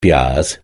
piars